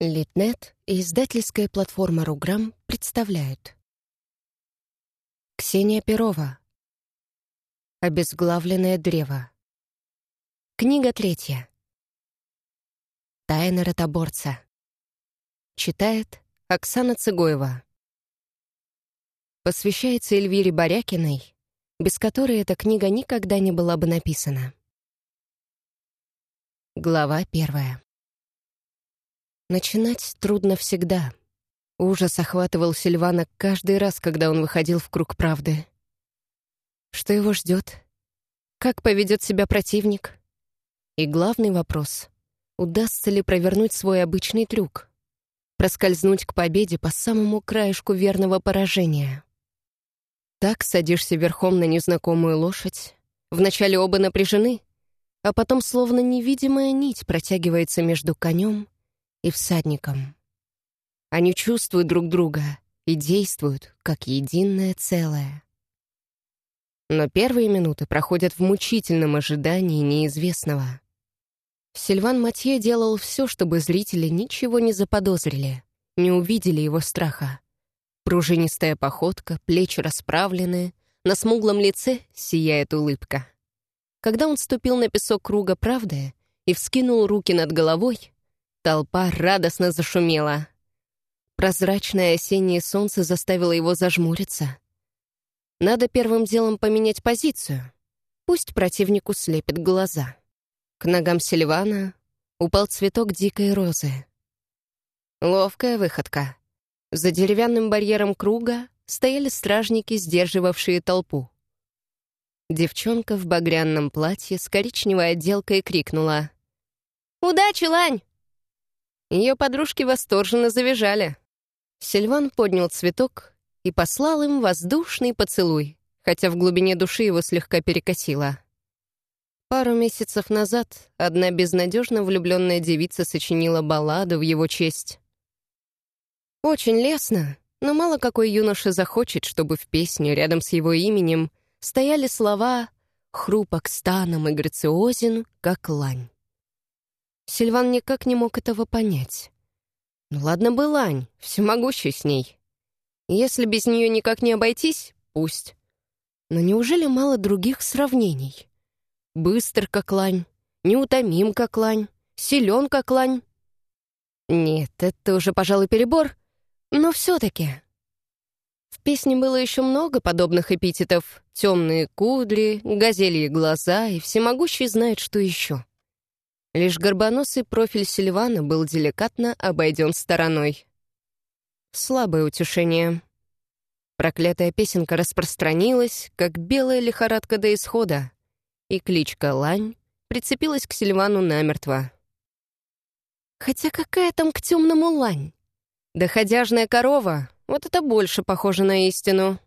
Литнет и издательская платформа «Руграм» представляют. Ксения Перова. Обезглавленное древо. Книга третья. Тайна ротоборца. Читает Оксана Цыгоева. Посвящается Эльвире Борякиной, без которой эта книга никогда не была бы написана. Глава первая. Начинать трудно всегда. Ужас охватывал Сильвана каждый раз, когда он выходил в круг правды. Что его ждет? Как поведет себя противник? И главный вопрос — удастся ли провернуть свой обычный трюк? Проскользнуть к победе по самому краешку верного поражения? Так садишься верхом на незнакомую лошадь. Вначале оба напряжены, а потом словно невидимая нить протягивается между конем и всадником. Они чувствуют друг друга и действуют как единое целое. Но первые минуты проходят в мучительном ожидании неизвестного. Сильван Матье делал все, чтобы зрители ничего не заподозрили, не увидели его страха. Пружинистая походка, плечи расправлены, на смуглом лице сияет улыбка. Когда он ступил на песок круга правды и вскинул руки над головой, Толпа радостно зашумела. Прозрачное осеннее солнце заставило его зажмуриться. Надо первым делом поменять позицию. Пусть противнику слепит глаза. К ногам Сильвана упал цветок дикой розы. Ловкая выходка. За деревянным барьером круга стояли стражники, сдерживавшие толпу. Девчонка в багряном платье с коричневой отделкой крикнула. «Удачи, Лань! Ее подружки восторженно завизжали. Сильван поднял цветок и послал им воздушный поцелуй, хотя в глубине души его слегка перекосило. Пару месяцев назад одна безнадежно влюбленная девица сочинила балладу в его честь. Очень лестно, но мало какой юноша захочет, чтобы в песне рядом с его именем стояли слова «хрупок станом и грациозен, как лань». Сильван никак не мог этого понять. Ну ладно бы Лань, всемогущий с ней. Если без нее никак не обойтись, пусть. Но неужели мало других сравнений? Быстр, как лань, неутомим, как лань, силен, как лань. Нет, это уже, пожалуй, перебор, но все-таки. В песне было еще много подобных эпитетов. Темные кудри, газельи глаза и всемогущий знает, что еще. Лишь горбоносый профиль Сильвана был деликатно обойден стороной. Слабое утешение. Проклятая песенка распространилась, как белая лихорадка до исхода, и кличка Лань прицепилась к Сильвану намертво. Хотя какая там к темному лань? Доходяжная корова, вот это больше похоже на истину.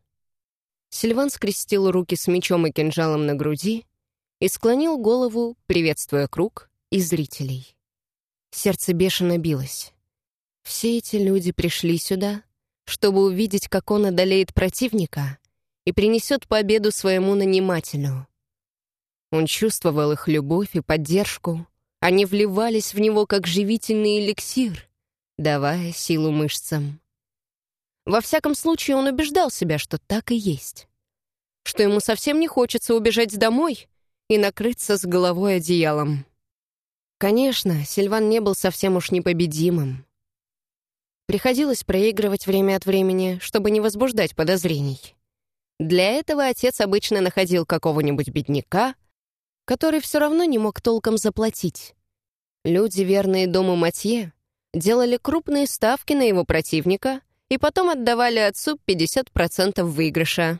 Сильван скрестил руки с мечом и кинжалом на груди и склонил голову, приветствуя круг, и зрителей. Сердце бешено билось. Все эти люди пришли сюда, чтобы увидеть, как он одолеет противника и принесет победу своему нанимателю. Он чувствовал их любовь и поддержку. Они вливались в него, как живительный эликсир, давая силу мышцам. Во всяком случае, он убеждал себя, что так и есть. Что ему совсем не хочется убежать домой и накрыться с головой одеялом. Конечно, Сильван не был совсем уж непобедимым. Приходилось проигрывать время от времени, чтобы не возбуждать подозрений. Для этого отец обычно находил какого-нибудь бедняка, который все равно не мог толком заплатить. Люди, верные дому Матье, делали крупные ставки на его противника и потом отдавали отцу 50% выигрыша.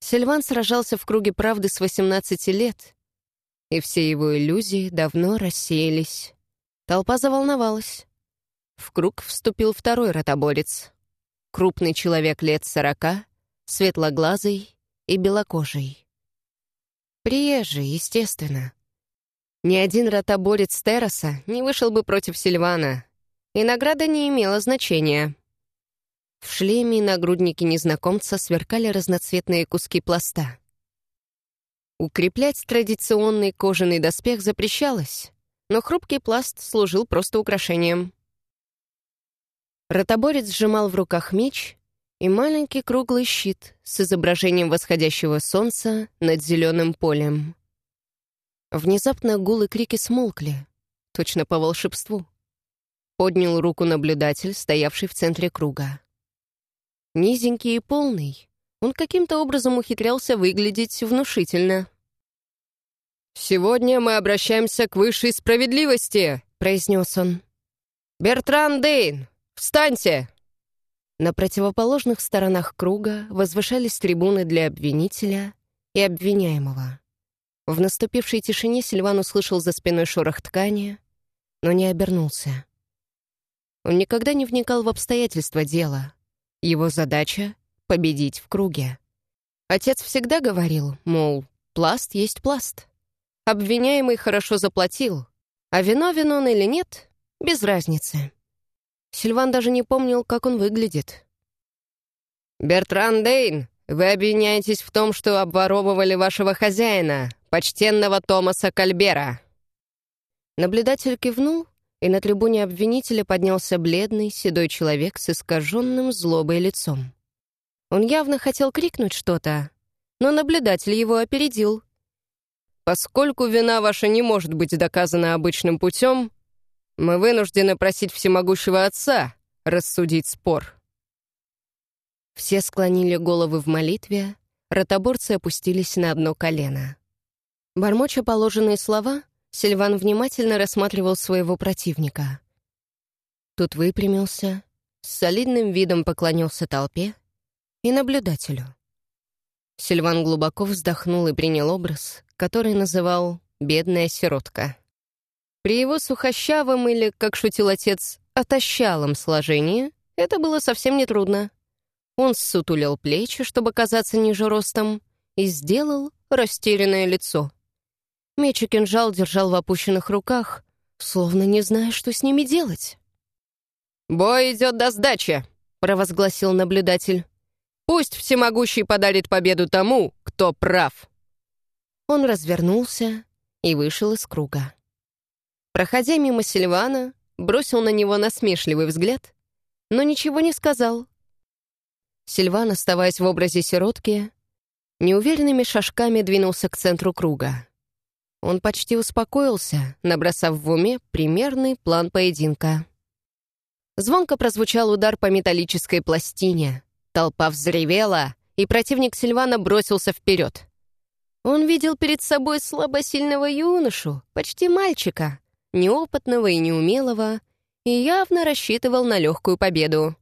Сильван сражался в круге правды с 18 лет и все его иллюзии давно рассеялись. Толпа заволновалась. В круг вступил второй ротоборец. Крупный человек лет сорока, светлоглазый и белокожий. Приезжий, естественно. Ни один ротоборец Терраса не вышел бы против Сильвана, и награда не имела значения. В шлеме и нагруднике незнакомца сверкали разноцветные куски пласта. Укреплять традиционный кожаный доспех запрещалось, но хрупкий пласт служил просто украшением. Ротоборец сжимал в руках меч и маленький круглый щит с изображением восходящего солнца над зеленым полем. Внезапно гул и крики смолкли, точно по волшебству. Поднял руку наблюдатель, стоявший в центре круга. Низенький и полный, он каким-то образом ухитрялся выглядеть внушительно. «Сегодня мы обращаемся к высшей справедливости», — произнес он. «Бертран Дейн, встаньте!» На противоположных сторонах круга возвышались трибуны для обвинителя и обвиняемого. В наступившей тишине Сильван услышал за спиной шорох ткани, но не обернулся. Он никогда не вникал в обстоятельства дела. Его задача — победить в круге. Отец всегда говорил, мол, пласт есть пласт. Обвиняемый хорошо заплатил, а виновен он или нет — без разницы. Сильван даже не помнил, как он выглядит. «Бертран Дейн, вы обвиняетесь в том, что обворовывали вашего хозяина, почтенного Томаса Кальбера». Наблюдатель кивнул, и на трибуне обвинителя поднялся бледный, седой человек с искаженным злобой лицом. Он явно хотел крикнуть что-то, но наблюдатель его опередил. «Поскольку вина ваша не может быть доказана обычным путем, мы вынуждены просить всемогущего отца рассудить спор». Все склонили головы в молитве, ротоборцы опустились на одно колено. Бормоча положенные слова, Сильван внимательно рассматривал своего противника. Тут выпрямился, с солидным видом поклонился толпе и наблюдателю. Сильван глубоко вздохнул и принял образ, который называл «бедная сиротка». При его сухощавом или, как шутил отец, отощалом сложении это было совсем нетрудно. Он ссутулил плечи, чтобы казаться ниже ростом, и сделал растерянное лицо — Меч и кинжал держал в опущенных руках, словно не зная, что с ними делать. «Бой идет до сдачи», — провозгласил наблюдатель. «Пусть всемогущий подарит победу тому, кто прав». Он развернулся и вышел из круга. Проходя мимо Сильвана, бросил на него насмешливый взгляд, но ничего не сказал. Сильван, оставаясь в образе сиротки, неуверенными шажками двинулся к центру круга. Он почти успокоился, набросав в уме примерный план поединка. Звонко прозвучал удар по металлической пластине. Толпа взревела, и противник Сильвана бросился вперед. Он видел перед собой слабосильного юношу, почти мальчика, неопытного и неумелого, и явно рассчитывал на легкую победу.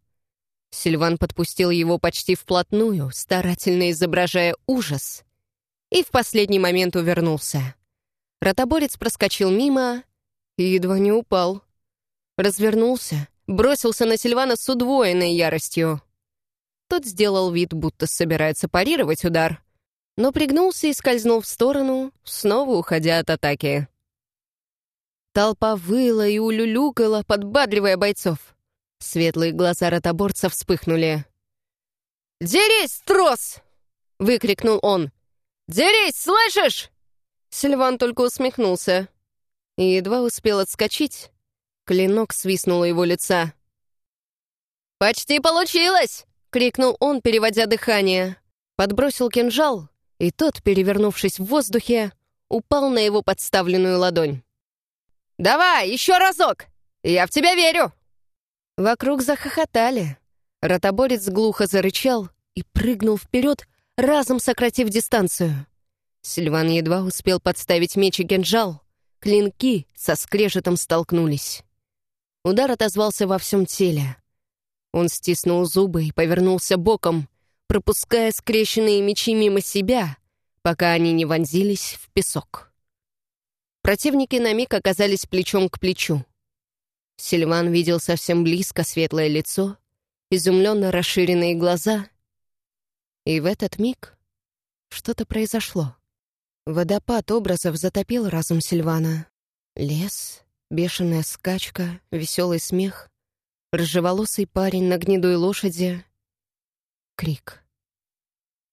Сильван подпустил его почти вплотную, старательно изображая ужас, и в последний момент увернулся. Ротоборец проскочил мимо и едва не упал. Развернулся, бросился на Сильвана с удвоенной яростью. Тот сделал вид, будто собирается парировать удар, но пригнулся и скользнул в сторону, снова уходя от атаки. Толпа выла и улюлюкала, подбадривая бойцов. Светлые глаза ротоборца вспыхнули. «Дерись, трос!» — выкрикнул он. «Дерись, слышишь?» Сильван только усмехнулся и едва успел отскочить. Клинок свистнул его лица. «Почти получилось!» — крикнул он, переводя дыхание. Подбросил кинжал, и тот, перевернувшись в воздухе, упал на его подставленную ладонь. «Давай, еще разок! Я в тебя верю!» Вокруг захохотали. Ротоборец глухо зарычал и прыгнул вперед, разом сократив дистанцию. Сильван едва успел подставить меч и кинжал. Клинки со скрежетом столкнулись. Удар отозвался во всем теле. Он стиснул зубы и повернулся боком, пропуская скрещенные мечи мимо себя, пока они не вонзились в песок. Противники на миг оказались плечом к плечу. Сильван видел совсем близко светлое лицо, изумленно расширенные глаза. И в этот миг что-то произошло. Водопад образов затопил разум Сильвана. Лес, бешеная скачка, веселый смех, рыжеволосый парень на гнедой лошади. Крик.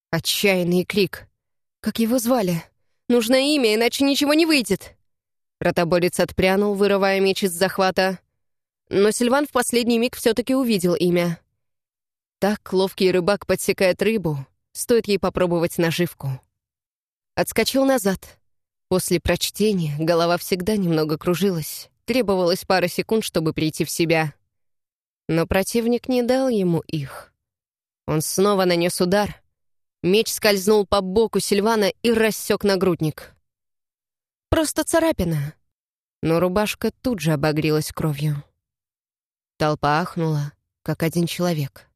Отчаянный крик. Как его звали? Нужно имя, иначе ничего не выйдет. Ротоборец отпрянул, вырывая меч из захвата. Но Сильван в последний миг все-таки увидел имя. Так ловкий рыбак подсекает рыбу, стоит ей попробовать наживку. Отскочил назад. После прочтения голова всегда немного кружилась. Требовалось пара секунд, чтобы прийти в себя. Но противник не дал ему их. Он снова нанес удар. Меч скользнул по боку Сильвана и рассек нагрудник. Просто царапина. Но рубашка тут же обогрелась кровью. Толпа ахнула, как один человек.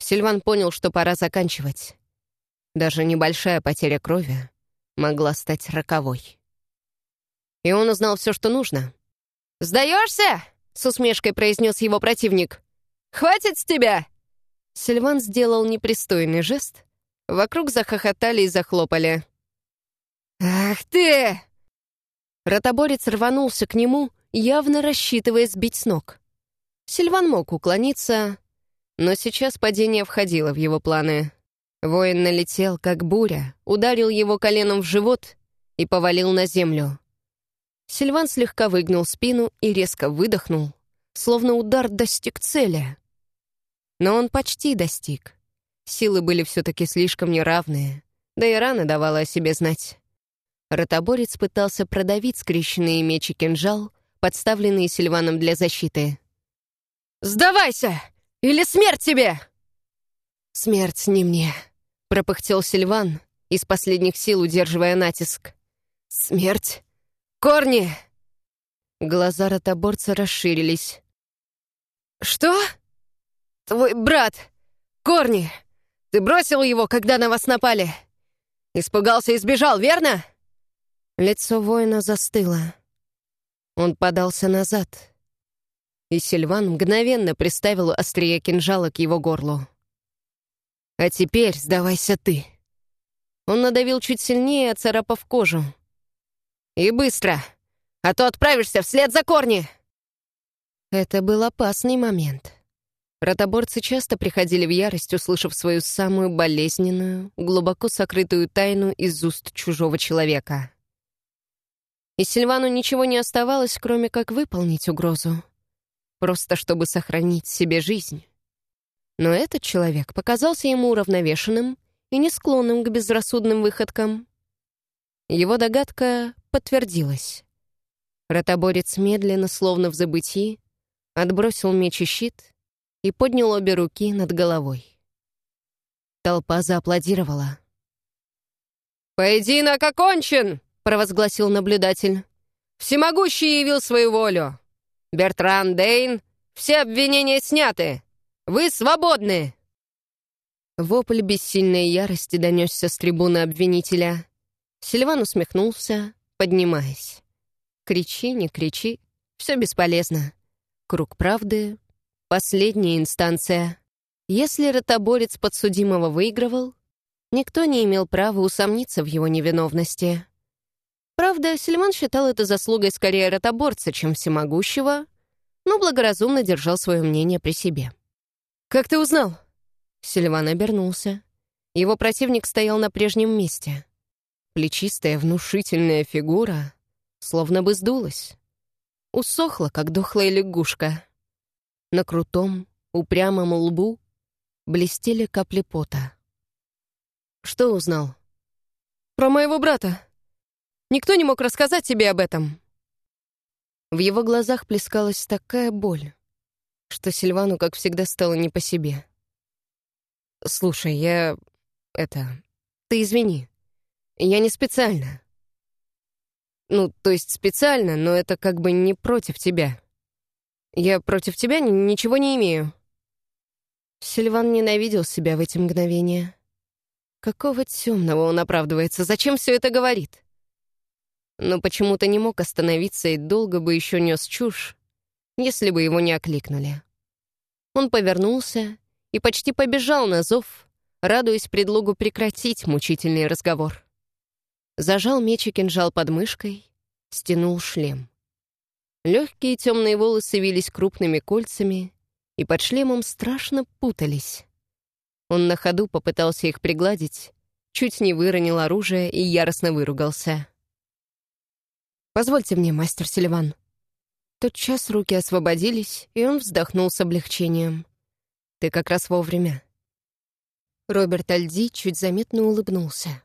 Сильван понял, что пора заканчивать. Даже небольшая потеря крови могла стать роковой. И он узнал все, что нужно. «Сдаешься?» — с усмешкой произнес его противник. «Хватит с тебя!» Сильван сделал непристойный жест. Вокруг захохотали и захлопали. «Ах ты!» Ротоборец рванулся к нему, явно рассчитывая сбить с ног. Сильван мог уклониться, но сейчас падение входило в его планы. Воин налетел, как буря, ударил его коленом в живот и повалил на землю. Сильван слегка выгнул спину и резко выдохнул, словно удар достиг цели. Но он почти достиг. Силы были все-таки слишком неравные, да и рана давала о себе знать. Ротоборец пытался продавить скрещенные мечи кинжал, подставленные Сильваном для защиты. «Сдавайся! Или смерть тебе!» «Смерть не мне», — пропыхтел Сильван, из последних сил удерживая натиск. «Смерть «Корни!» Глаза ротоборца расширились. «Что? Твой брат! Корни! Ты бросил его, когда на вас напали? Испугался и сбежал, верно?» Лицо воина застыло. Он подался назад, и Сильван мгновенно приставил острие кинжала к его горлу. «А теперь сдавайся ты!» Он надавил чуть сильнее, оцарапав кожу. И быстро, а то отправишься вслед за корни!» Это был опасный момент. Ротоборцы часто приходили в ярость, услышав свою самую болезненную, глубоко сокрытую тайну из уст чужого человека. И Сильвану ничего не оставалось, кроме как выполнить угрозу. Просто чтобы сохранить себе жизнь. Но этот человек показался ему уравновешенным и не склонным к безрассудным выходкам. Его догадка подтвердилась. Ротоборец медленно, словно в забытии, отбросил меч и щит и поднял обе руки над головой. Толпа зааплодировала. «Поединок окончен!» — провозгласил наблюдатель. «Всемогущий явил свою волю! Бертран Дейн, все обвинения сняты! Вы свободны!» Вопль бессильной ярости донесся с трибуны обвинителя. Сильван усмехнулся, поднимаясь. «Кричи, не кричи, все бесполезно. Круг правды — последняя инстанция. Если ротоборец подсудимого выигрывал, никто не имел права усомниться в его невиновности. Правда, Сильван считал это заслугой скорее ротоборца, чем всемогущего, но благоразумно держал свое мнение при себе. «Как ты узнал?» Сильван обернулся. Его противник стоял на прежнем месте — Плечистая внушительная фигура словно бы сдулась. Усохла, как дохлая лягушка. На крутом, упрямом лбу блестели капли пота. «Что узнал?» «Про моего брата. Никто не мог рассказать тебе об этом». В его глазах плескалась такая боль, что Сильвану, как всегда, стало не по себе. «Слушай, я... это... Ты извини. Я не специально. Ну, то есть специально, но это как бы не против тебя. Я против тебя ничего не имею. Сильван ненавидел себя в эти мгновения. Какого темного он оправдывается? Зачем все это говорит? Но почему-то не мог остановиться и долго бы еще нес чушь, если бы его не окликнули. Он повернулся и почти побежал на зов, радуясь предлогу прекратить мучительный разговор зажал меч и кинжал под мышкой, стянул шлем. Легкие темные волосы вились крупными кольцами и под шлемом страшно путались. Он на ходу попытался их пригладить, чуть не выронил оружие и яростно выругался. «Позвольте мне, мастер Селиван». Тотчас руки освободились, и он вздохнул с облегчением. «Ты как раз вовремя». Роберт Альди чуть заметно улыбнулся.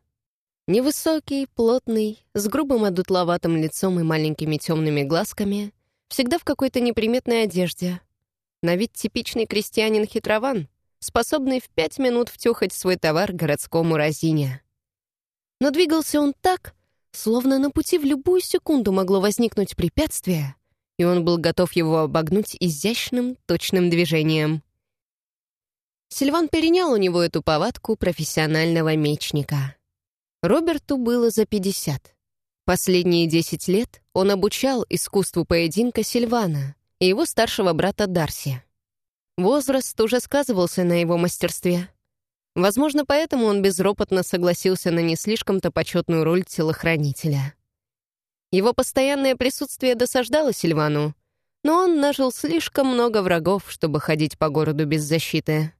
Невысокий, плотный, с грубым одутловатым лицом и маленькими темными глазками, всегда в какой-то неприметной одежде. На вид типичный крестьянин-хитрован, способный в пять минут втюхать свой товар городскому разине. Но двигался он так, словно на пути в любую секунду могло возникнуть препятствие, и он был готов его обогнуть изящным, точным движением. Сильван перенял у него эту повадку профессионального мечника. Роберту было за 50. Последние 10 лет он обучал искусству поединка Сильвана и его старшего брата Дарси. Возраст уже сказывался на его мастерстве. Возможно, поэтому он безропотно согласился на не слишком-то почетную роль телохранителя. Его постоянное присутствие досаждало Сильвану, но он нажил слишком много врагов, чтобы ходить по городу без защиты.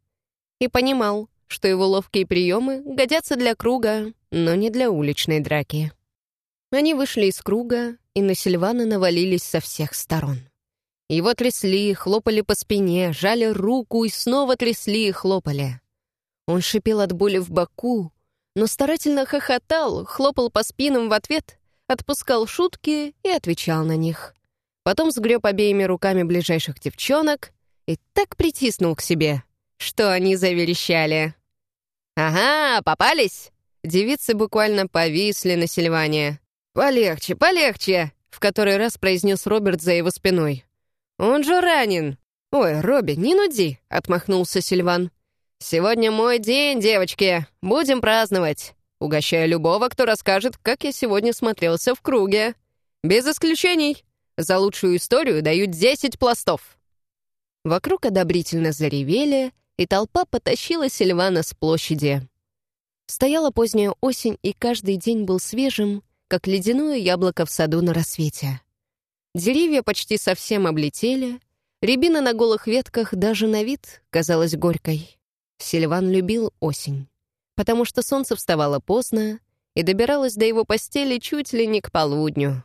И понимал, что его ловкие приемы годятся для круга, но не для уличной драки. Они вышли из круга, и на Сильвана навалились со всех сторон. Его трясли, хлопали по спине, жали руку и снова трясли и хлопали. Он шипел от боли в боку, но старательно хохотал, хлопал по спинам в ответ отпускал шутки и отвечал на них. Потом сгреб обеими руками ближайших девчонок и так притиснул к себе, что они заверещали. «Ага, попались!» Девицы буквально повисли на Сильване. «Полегче, полегче!» — в который раз произнес Роберт за его спиной. «Он же ранен!» «Ой, Робби, не нуди!» — отмахнулся Сильван. «Сегодня мой день, девочки! Будем праздновать! Угощаю любого, кто расскажет, как я сегодня смотрелся в круге. Без исключений. За лучшую историю дают 10 пластов». Вокруг одобрительно заревели, и толпа потащила Сильвана с площади. Стояла поздняя осень, и каждый день был свежим, как ледяное яблоко в саду на рассвете. Деревья почти совсем облетели, рябина на голых ветках даже на вид казалась горькой. Сильван любил осень потому что солнце вставало поздно и добиралось до его постели чуть ли не к полудню.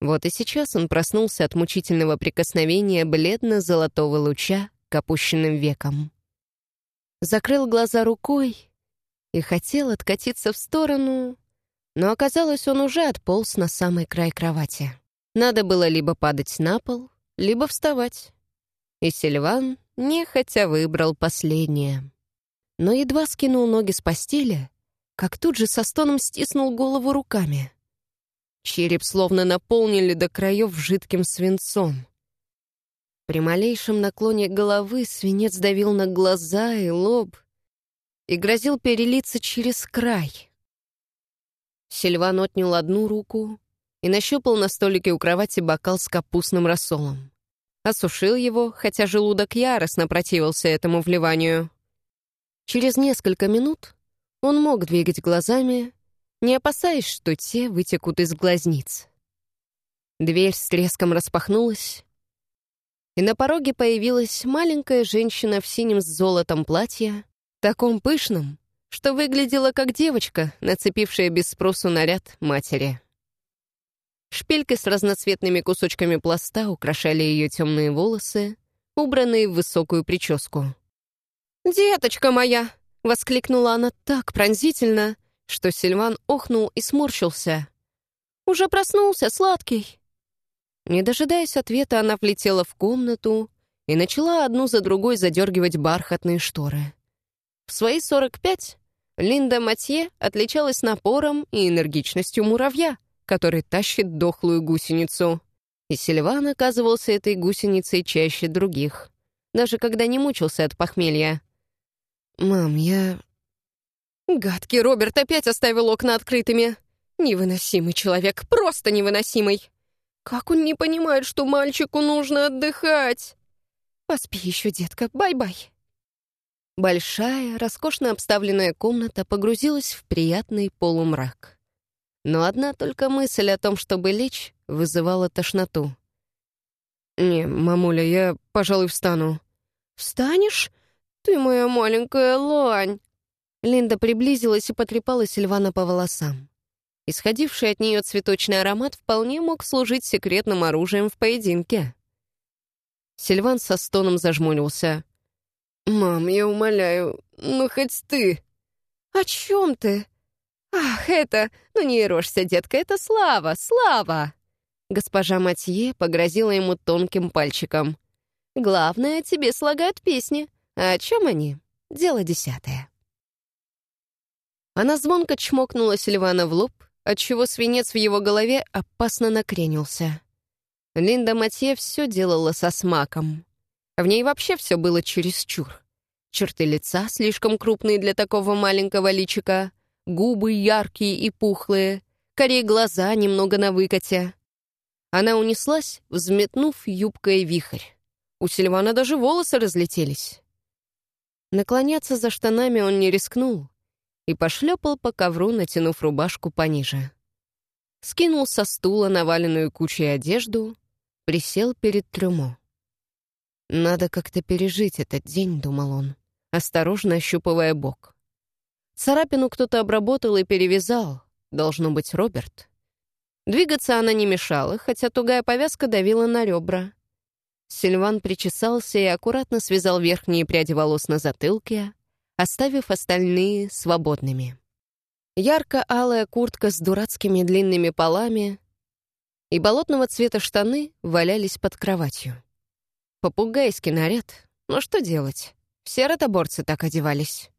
Вот и сейчас он проснулся от мучительного прикосновения бледно-золотого луча к опущенным векам. Закрыл глаза рукой и хотел откатиться в сторону, но оказалось, он уже отполз на самый край кровати. Надо было либо падать на пол, либо вставать. И Сильван нехотя выбрал последнее но едва скинул ноги с постели, как тут же со стоном стиснул голову руками. Череп словно наполнили до краев жидким свинцом. При малейшем наклоне головы свинец давил на глаза и лоб и грозил перелиться через край. Сильван отнял одну руку и нащупал на столике у кровати бокал с капустным рассолом. Осушил его, хотя желудок яростно противился этому вливанию. Через несколько минут он мог двигать глазами, не опасаясь, что те вытекут из глазниц. Дверь с треском распахнулась, и на пороге появилась маленькая женщина в синем с золотом платье, таком пышном, что выглядела как девочка, нацепившая без спросу наряд матери. Шпильки с разноцветными кусочками пласта украшали ее темные волосы, убранные в высокую прическу. «Деточка моя!» — воскликнула она так пронзительно, что Сильван охнул и сморщился. «Уже проснулся, сладкий!» Не дожидаясь ответа, она влетела в комнату и начала одну за другой задергивать бархатные шторы. В свои 45 Линда Матье отличалась напором и энергичностью муравья, который тащит дохлую гусеницу. И Сильван оказывался этой гусеницей чаще других, даже когда не мучился от похмелья. «Мам, я...» Гадкий Роберт опять оставил окна открытыми. Невыносимый человек, просто невыносимый. Как он не понимает, что мальчику нужно отдыхать? Поспи еще, детка, бай-бай. Большая, роскошно обставленная комната погрузилась в приятный полумрак. Но одна только мысль о том, чтобы лечь, вызывала тошноту. «Не, мамуля, я, пожалуй, встану». «Встанешь? «Ты моя маленькая лань!» Линда приблизилась и потрепала Сильвана по волосам. Исходивший от нее цветочный аромат вполне мог служить секретным оружием в поединке. Сильван со стоном зажмурился. «Мам, я умоляю, ну хоть ты!» «О чем ты?» «Ах, это... Ну не рожься, детка, это Слава, Слава!» Госпожа Матье погрозила ему тонким пальчиком. «Главное, тебе слагают песни. А о чем они? Дело десятое». Она звонко чмокнула Сильвана в лоб, отчего свинец в его голове опасно накренился. Линда Матье все делала со смаком. В ней вообще все было чересчур. Черты лица слишком крупные для такого маленького личика, губы яркие и пухлые, корей глаза немного на выкате. Она унеслась, взметнув юбкой вихрь. У Сильвана даже волосы разлетелись. Наклоняться за штанами он не рискнул и пошлепал по ковру, натянув рубашку пониже. Скинул со стула наваленную кучей одежду, присел перед трюмо. «Надо как-то пережить этот день», — думал он, осторожно ощупывая бок. Царапину кто-то обработал и перевязал. Должно быть, Роберт. Двигаться она не мешала, хотя тугая повязка давила на ребра. Сильван причесался и аккуратно связал верхние пряди волос на затылке, оставив остальные свободными. Ярко-алая куртка с дурацкими длинными полами и болотного цвета штаны валялись под кроватью. Попугайский наряд. Ну что делать? Все ротоборцы так одевались.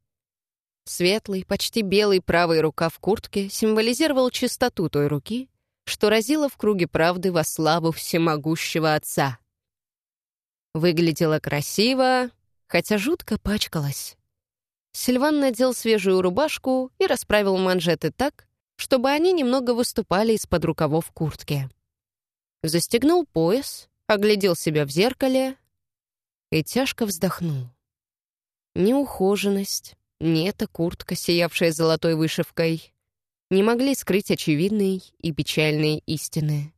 Светлый, почти белый правый рукав куртки символизировал чистоту той руки, что разила в круге правды во славу всемогущего отца. Выглядела красиво, хотя жутко пачкалась. Сильван надел свежую рубашку и расправил манжеты так, чтобы они немного выступали из-под рукавов куртки. Застегнул пояс, оглядел себя в зеркале и тяжко вздохнул. Неухоженность, ни эта куртка, сиявшая золотой вышивкой, не могли скрыть очевидной и печальной истины.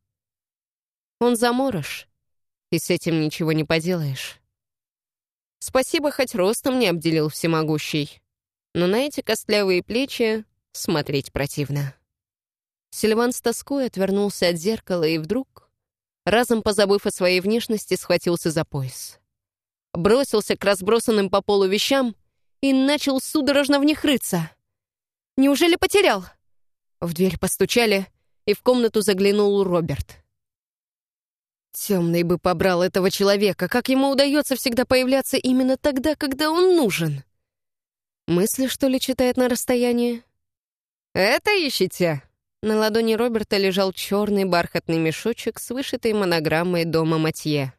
Он заморож, и с этим ничего не поделаешь. Спасибо, хоть ростом не обделил всемогущий, но на эти костлявые плечи смотреть противно. Сильван с тоской отвернулся от зеркала и вдруг разом позабыв о своей внешности, схватился за пояс. Бросился к разбросанным по полу вещам и начал судорожно в них рыться. «Неужели потерял?» В дверь постучали, и в комнату заглянул Роберт. Темный бы побрал этого человека, как ему удается всегда появляться именно тогда, когда он нужен. Мысли, что ли, читает на расстоянии? «Это ищете?» На ладони Роберта лежал черный бархатный мешочек с вышитой монограммой дома Матье.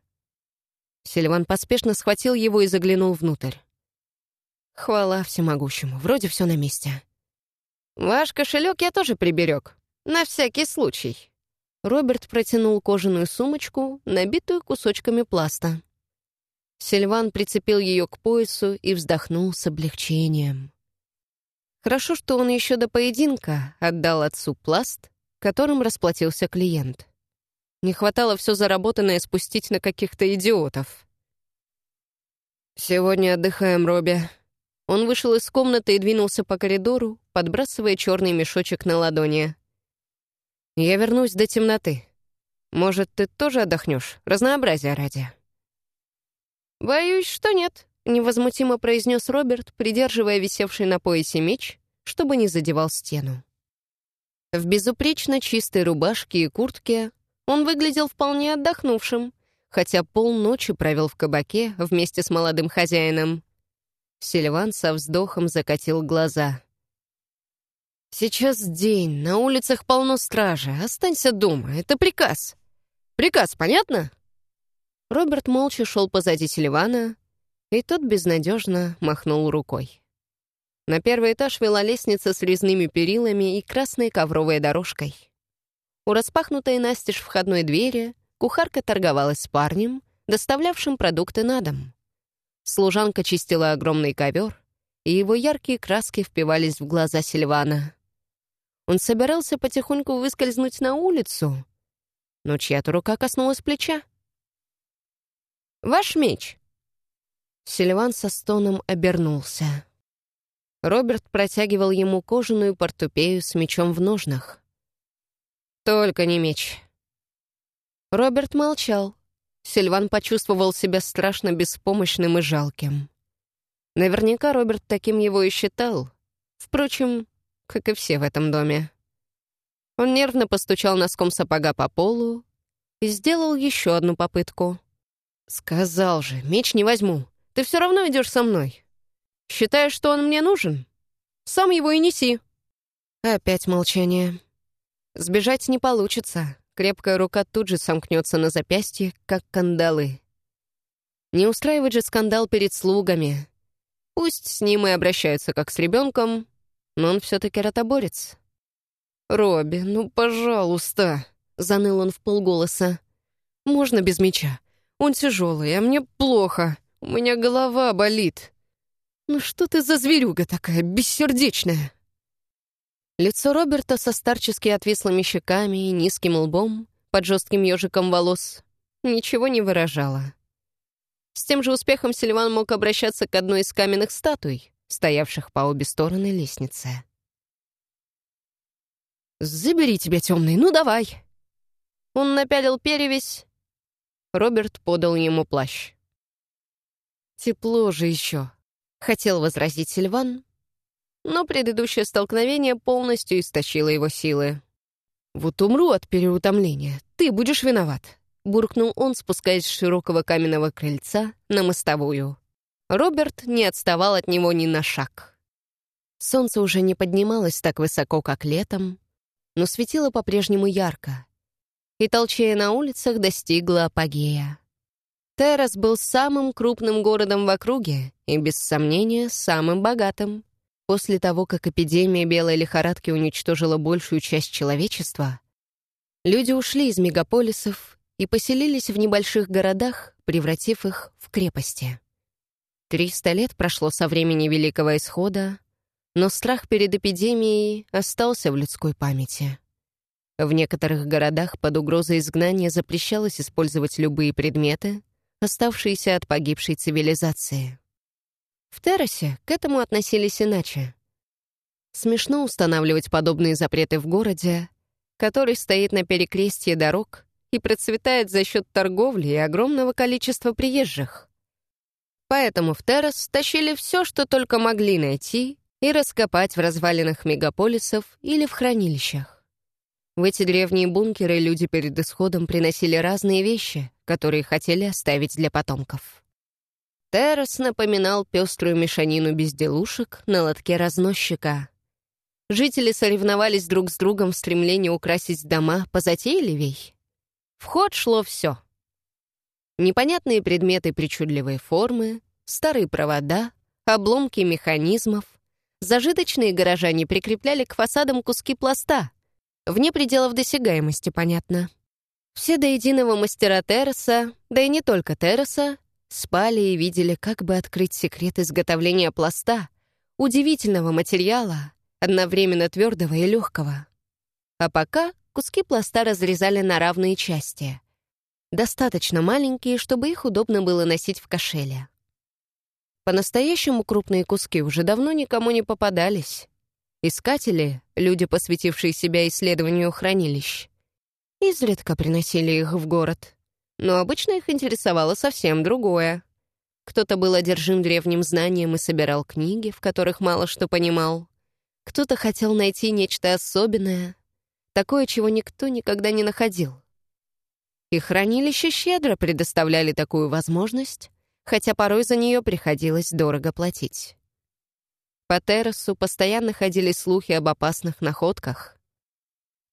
Сильван поспешно схватил его и заглянул внутрь. Хвала всемогущему, вроде все на месте. «Ваш кошелек я тоже приберег, на всякий случай». Роберт протянул кожаную сумочку, набитую кусочками пласта. Сильван прицепил ее к поясу и вздохнул с облегчением. Хорошо, что он еще до поединка отдал отцу пласт, которым расплатился клиент. Не хватало все заработанное спустить на каких-то идиотов. «Сегодня отдыхаем, Робби». Он вышел из комнаты и двинулся по коридору, подбрасывая черный мешочек на ладони. «Я вернусь до темноты. Может, ты тоже отдохнешь? Разнообразие ради». «Боюсь, что нет», — невозмутимо произнес Роберт, придерживая висевший на поясе меч, чтобы не задевал стену. В безупречно чистой рубашке и куртке он выглядел вполне отдохнувшим, хотя полночи провел в кабаке вместе с молодым хозяином. Сильван со вздохом закатил глаза. «Сейчас день, на улицах полно стражи. Останься дома, это приказ. Приказ, понятно?» Роберт молча шел позади Сильвана, и тот безнадежно махнул рукой. На первый этаж вела лестница с резными перилами и красной ковровой дорожкой. У распахнутой настежь входной двери кухарка торговалась с парнем, доставлявшим продукты на дом. Служанка чистила огромный ковер, и его яркие краски впивались в глаза Сильвана. Он собирался потихоньку выскользнуть на улицу, но чья-то рука коснулась плеча. «Ваш меч!» Сильван со стоном обернулся. Роберт протягивал ему кожаную портупею с мечом в ножнах. Только не меч. Роберт молчал. Сильван почувствовал себя страшно беспомощным и жалким. Наверняка Роберт таким его и считал. Впрочем, как и все в этом доме. Он нервно постучал носком сапога по полу и сделал еще одну попытку. «Сказал же, меч не возьму. Ты все равно идешь со мной. Считаешь, что он мне нужен? Сам его и неси». Опять молчание. Сбежать не получится. Крепкая рука тут же сомкнется на запястье, как кандалы. Не устраивать же скандал перед слугами. Пусть с ним и обращаются как с ребенком, но он все-таки ротоборец. «Робби, ну, пожалуйста!» — заныл он в полголоса. «Можно без меча? Он тяжелый, а мне плохо. У меня голова болит. Ну что ты за зверюга такая, бессердечная?» Лицо Роберта со старчески отвислыми щеками и низким лбом под жестким ежиком волос ничего не выражало. С тем же успехом Сильван мог обращаться к одной из каменных статуй, стоявших по обе стороны лестницы. «Забери тебя, темный, ну давай!» Он напялил перевязь. Роберт подал ему плащ. «Тепло же еще», — хотел возразить Сильван, но предыдущее столкновение полностью истощило его силы. «Вот умру от переутомления, ты будешь виноват», — буркнул он, спускаясь с широкого каменного крыльца на мостовую. Роберт не отставал от него ни на шаг. Солнце уже не поднималось так высоко, как летом, но светило по-прежнему ярко, и толчея на улицах достигла апогея. Террас был самым крупным городом в округе и, без сомнения, самым богатым. После того, как эпидемия белой лихорадки уничтожила большую часть человечества, люди ушли из мегаполисов и поселились в небольших городах, превратив их в крепости. Триста лет прошло со времени Великого Исхода, но страх перед эпидемией остался в людской памяти. В некоторых городах под угрозой изгнания запрещалось использовать любые предметы, оставшиеся от погибшей цивилизации. В Террасе к этому относились иначе. Смешно устанавливать подобные запреты в городе, который стоит на перекрестье дорог и процветает за счет торговли и огромного количества приезжих. Поэтому в Террас тащили все, что только могли найти и раскопать в развалинах мегаполисов или в хранилищах. В эти древние бункеры люди перед исходом приносили разные вещи, которые хотели оставить для потомков. Террас напоминал пеструю мешанину безделушек на лотке разносчика. Жители соревновались друг с другом в стремлении украсить дома позатейливей. В ход шло все. Непонятные предметы причудливой формы, старые провода, обломки механизмов. Зажиточные горожане прикрепляли к фасадам куски пласта. Вне пределов досягаемости, понятно. Все до единого мастера Терраса, да и не только Терраса, спали и видели, как бы открыть секрет изготовления пласта, удивительного материала, одновременно твердого и легкого. А пока куски пласта разрезали на равные части, достаточно маленькие, чтобы их удобно было носить в кошеле. По-настоящему крупные куски уже давно никому не попадались. Искатели, люди, посвятившие себя исследованию хранилищ, изредка приносили их в город но обычно их интересовало совсем другое. Кто-то был одержим древним знанием и собирал книги, в которых мало что понимал. Кто-то хотел найти нечто особенное, такое, чего никто никогда не находил. И хранилища щедро предоставляли такую возможность, хотя порой за нее приходилось дорого платить. По террасу постоянно ходили слухи об опасных находках.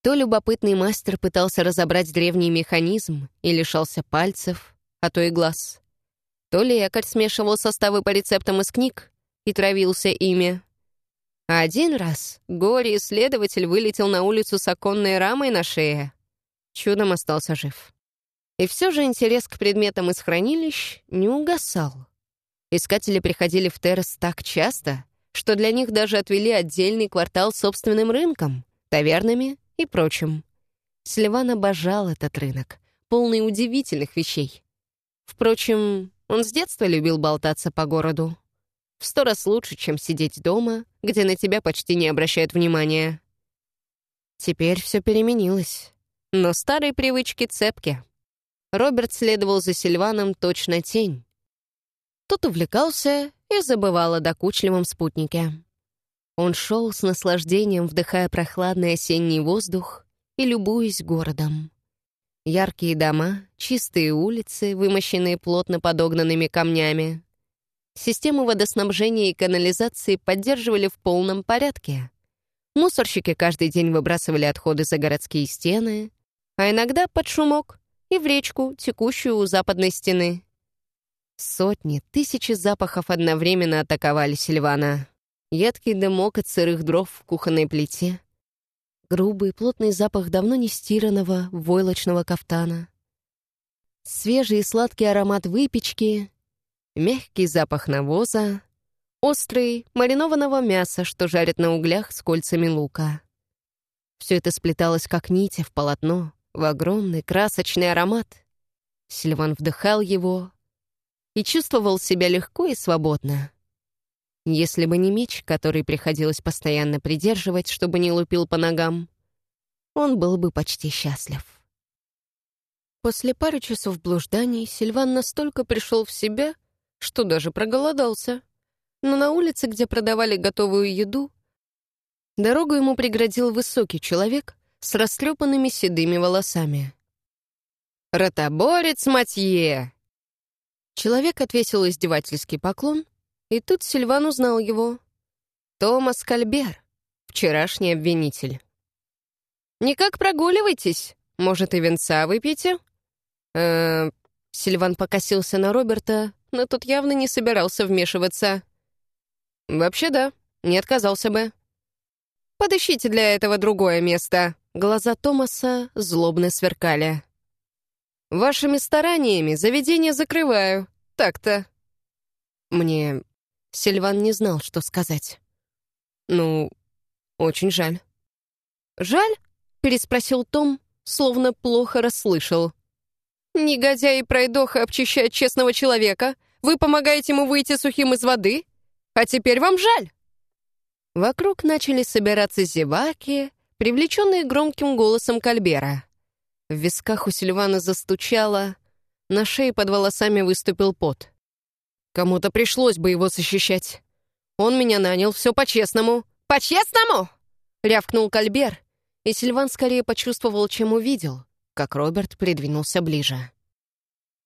То любопытный мастер пытался разобрать древний механизм и лишался пальцев, а то и глаз. То лекарь смешивал составы по рецептам из книг и травился ими. А один раз горе-исследователь вылетел на улицу с оконной рамой на шее. Чудом остался жив. И все же интерес к предметам из хранилищ не угасал. Искатели приходили в Террас так часто, что для них даже отвели отдельный квартал собственным рынком, тавернами и прочим. Сливан обожал этот рынок, полный удивительных вещей. Впрочем, он с детства любил болтаться по городу. В сто раз лучше, чем сидеть дома, где на тебя почти не обращают внимания. Теперь все переменилось. Но старые привычки цепки. Роберт следовал за Сильваном точно тень. Тот увлекался и забывал о докучливом спутнике. Он шел с наслаждением, вдыхая прохладный осенний воздух и любуясь городом. Яркие дома, чистые улицы, вымощенные плотно подогнанными камнями. Систему водоснабжения и канализации поддерживали в полном порядке. Мусорщики каждый день выбрасывали отходы за городские стены, а иногда под шумок и в речку, текущую у западной стены. Сотни, тысячи запахов одновременно атаковали Сильвана. Едкий дымок от сырых дров в кухонной плите. Грубый, плотный запах давно не стиранного, войлочного кафтана. Свежий и сладкий аромат выпечки. Мягкий запах навоза. Острый, маринованного мяса, что жарят на углях с кольцами лука. Все это сплеталось как нити в полотно, в огромный красочный аромат. Сильван вдыхал его и чувствовал себя легко и свободно. Если бы не меч, который приходилось постоянно придерживать, чтобы не лупил по ногам, он был бы почти счастлив. После пары часов блужданий Сильван настолько пришел в себя, что даже проголодался. Но на улице, где продавали готовую еду, дорогу ему преградил высокий человек с растрепанными седыми волосами. «Ротоборец Матье!» Человек отвесил издевательский поклон, и тут Сильван узнал его. Томас Кальбер, вчерашний обвинитель. «Никак прогуливайтесь. Может, и венца выпьете?» э Сильван покосился на Роберта, но тот явно не собирался вмешиваться. «Вообще да, не отказался бы». «Подыщите для этого другое место». Глаза Томаса злобно сверкали. «Вашими стараниями заведение закрываю. Так-то». Мне... Сильван не знал, что сказать. «Ну, очень жаль». «Жаль?» — переспросил Том, словно плохо расслышал. «Негодяй и пройдоха обчищает честного человека. Вы помогаете ему выйти сухим из воды? А теперь вам жаль!» Вокруг начали собираться зеваки, привлеченные громким голосом Кальбера. В висках у Сильвана застучало, на шее под волосами выступил пот. Кому-то пришлось бы его защищать. Он меня нанял, все по-честному. «По-честному?» — рявкнул Кальбер, и Сильван скорее почувствовал, чем увидел, как Роберт придвинулся ближе.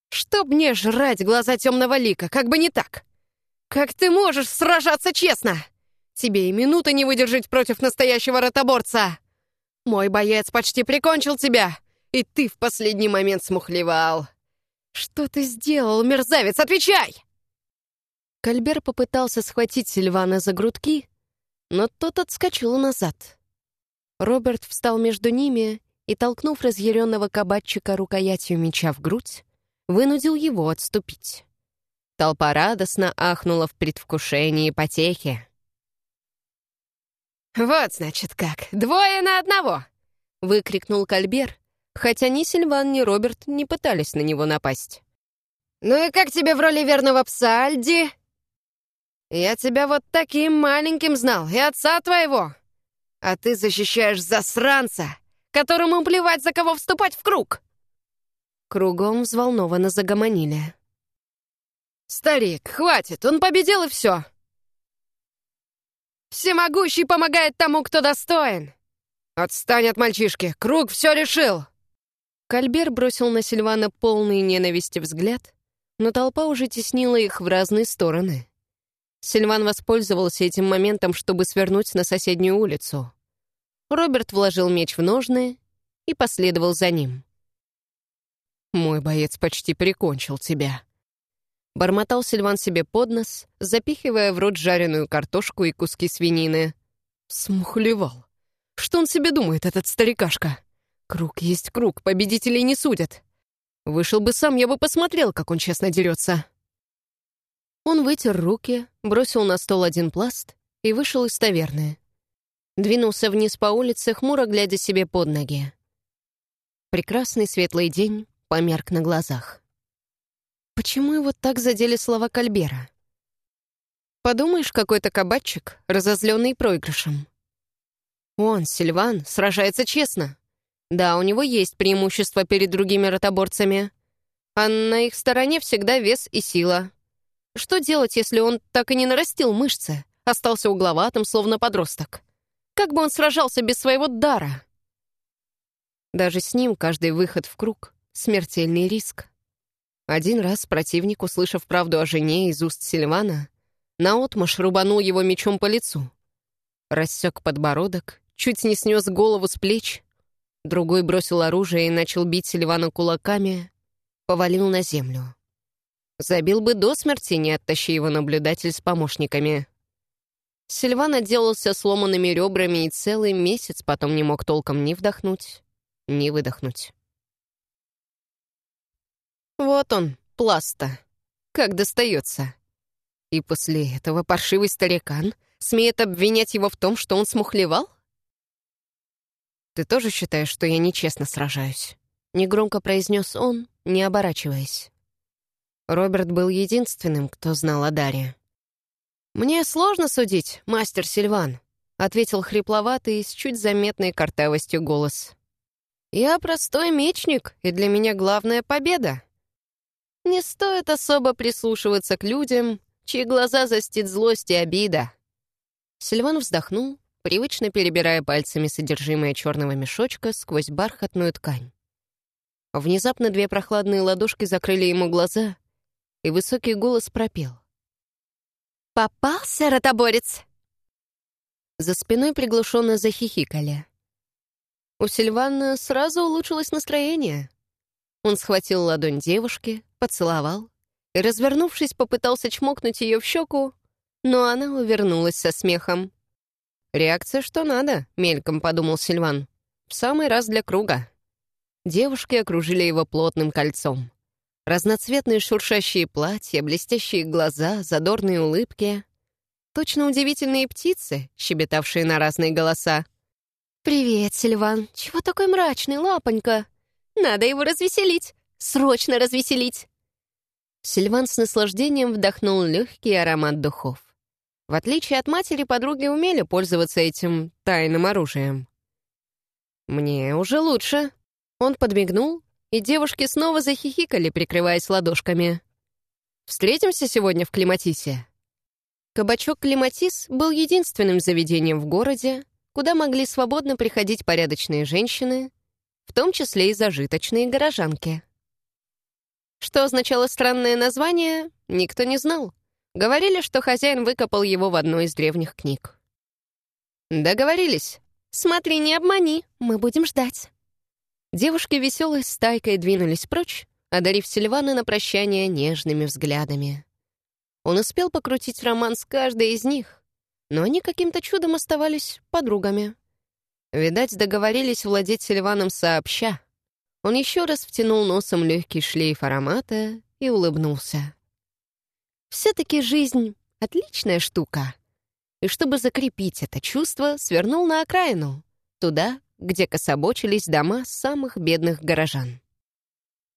«Чтоб мне жрать глаза темного лика, как бы не так! Как ты можешь сражаться честно? Тебе и минуты не выдержать против настоящего ротоборца! Мой боец почти прикончил тебя!» И ты в последний момент смухлевал. Что ты сделал, мерзавец? Отвечай!» Кальбер попытался схватить Сильвана за грудки, но тот отскочил назад. Роберт встал между ними и, толкнув разъяренного кабачика рукоятью меча в грудь, вынудил его отступить. Толпа радостно ахнула в предвкушении потехи. «Вот, значит, как! Двое на одного!» — выкрикнул Кальбер, хотя ни Сильван, ни Роберт не пытались на него напасть. «Ну и как тебе в роли верного пса, Альди?» «Я тебя вот таким маленьким знал, и отца твоего. А ты защищаешь засранца, которому плевать, за кого вступать в круг!» Кругом взволнованно загомонили. «Старик, хватит, он победил и все!» «Всемогущий помогает тому, кто достоин!» «Отстань от мальчишки, круг все решил!» Кальбер бросил на Сильвана полный ненависти взгляд, но толпа уже теснила их в разные стороны. Сильван воспользовался этим моментом, чтобы свернуть на соседнюю улицу. Роберт вложил меч в ножны и последовал за ним. «Мой боец почти прикончил тебя», — бормотал Сильван себе под нос, запихивая в рот жареную картошку и куски свинины. Смухлевал. Что он себе думает, этот старикашка? Круг есть круг, победителей не судят. Вышел бы сам, я бы посмотрел, как он честно дерется. Он вытер руки, бросил на стол один пласт и вышел из таверны. Двинулся вниз по улице, хмуро глядя себе под ноги. Прекрасный светлый день померк на глазах. Почему его так задели слова Кальбера? Подумаешь, какой-то кабачик, разозленный проигрышем. Он, Сильван, сражается честно. Да, у него есть преимущество перед другими ротоборцами. А на их стороне всегда вес и сила. Что делать, если он так и не нарастил мышцы, остался угловатым, словно подросток? Как бы он сражался без своего дара? Даже с ним каждый выход в круг — смертельный риск. Один раз противник, услышав правду о жене из уст Сильвана, наотмашь рубанул его мечом по лицу. Рассек подбородок, чуть не снес голову с плеч. Другой бросил оружие и начал бить Сильвана кулаками, повалил на землю. Забил бы до смерти, не оттащи его наблюдатель с помощниками. Сильван отделался сломанными ребрами и целый месяц потом не мог толком ни вдохнуть, ни выдохнуть. Вот он, пласта. Как достается. И после этого паршивый старикан смеет обвинять его в том, что он смухлевал? «Ты тоже считаешь, что я нечестно сражаюсь?» Негромко произнес он, не оборачиваясь. Роберт был единственным, кто знал о Даре. «Мне сложно судить, мастер Сильван», — ответил хрипловатый с чуть заметной картавостью голос. «Я простой мечник, и для меня главная победа. Не стоит особо прислушиваться к людям, чьи глаза застит злость и обида». Сильван вздохнул, привычно перебирая пальцами содержимое черного мешочка сквозь бархатную ткань. Внезапно две прохладные ладошки закрыли ему глаза, и высокий голос пропел. «Попался, ротоборец!» За спиной приглушенно захихикали. У Сильвана сразу улучшилось настроение. Он схватил ладонь девушки, поцеловал и, развернувшись, попытался чмокнуть ее в щеку, но она увернулась со смехом. «Реакция что надо», — мельком подумал Сильван. «В самый раз для круга». Девушки окружили его плотным кольцом. Разноцветные шуршащие платья, блестящие глаза, задорные улыбки. Точно удивительные птицы, щебетавшие на разные голоса. «Привет, Сильван. Чего такой мрачный, лапонька? Надо его развеселить. Срочно развеселить!» Сильван с наслаждением вдохнул легкий аромат духов. В отличие от матери, подруги умели пользоваться этим тайным оружием. «Мне уже лучше», он подмигнул, и девушки снова захихикали, прикрываясь ладошками. «Встретимся сегодня в Климатисе?» Кабачок «Климатис» был единственным заведением в городе, куда могли свободно приходить порядочные женщины, в том числе и зажиточные горожанки. Что означало странное название, никто не знал. Говорили, что хозяин выкопал его в одной из древних книг. «Договорились. Смотри, не обмани, мы будем ждать». Девушки веселой стайкой двинулись прочь, одарив Сильвана на прощание нежными взглядами. Он успел покрутить роман с каждой из них, но они каким-то чудом оставались подругами. Видать, договорились владеть Сильваном сообща. Он еще раз втянул носом легкий шлейф аромата и улыбнулся. Все-таки жизнь — отличная штука. И чтобы закрепить это чувство, свернул на окраину, туда, где кособочились дома самых бедных горожан.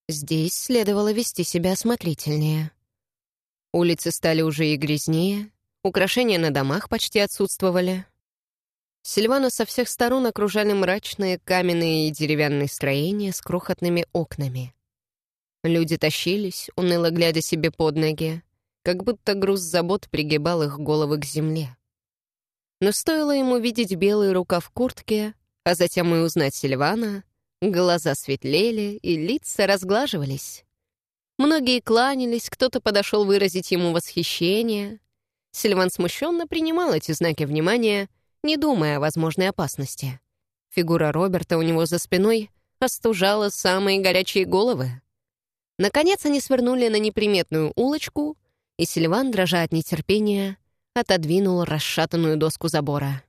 Здесь следовало вести себя осмотрительнее. Улицы стали уже и грязнее, украшения на домах почти отсутствовали. Сильвану со всех сторон окружали мрачные каменные и деревянные строения с крохотными окнами. Люди тащились, уныло глядя себе под ноги, как будто груз забот пригибал их головы к земле. Но стоило ему видеть белый рукав куртки, а затем и узнать Сильвана, глаза светлели и лица разглаживались. Многие кланялись, кто-то подошел выразить ему восхищение. Сильван смущенно принимал эти знаки внимания, не думая о возможной опасности. Фигура Роберта у него за спиной остужала самые горячие головы. Наконец они свернули на неприметную улочку, и Сильван, дрожа от нетерпения, отодвинул расшатанную доску забора.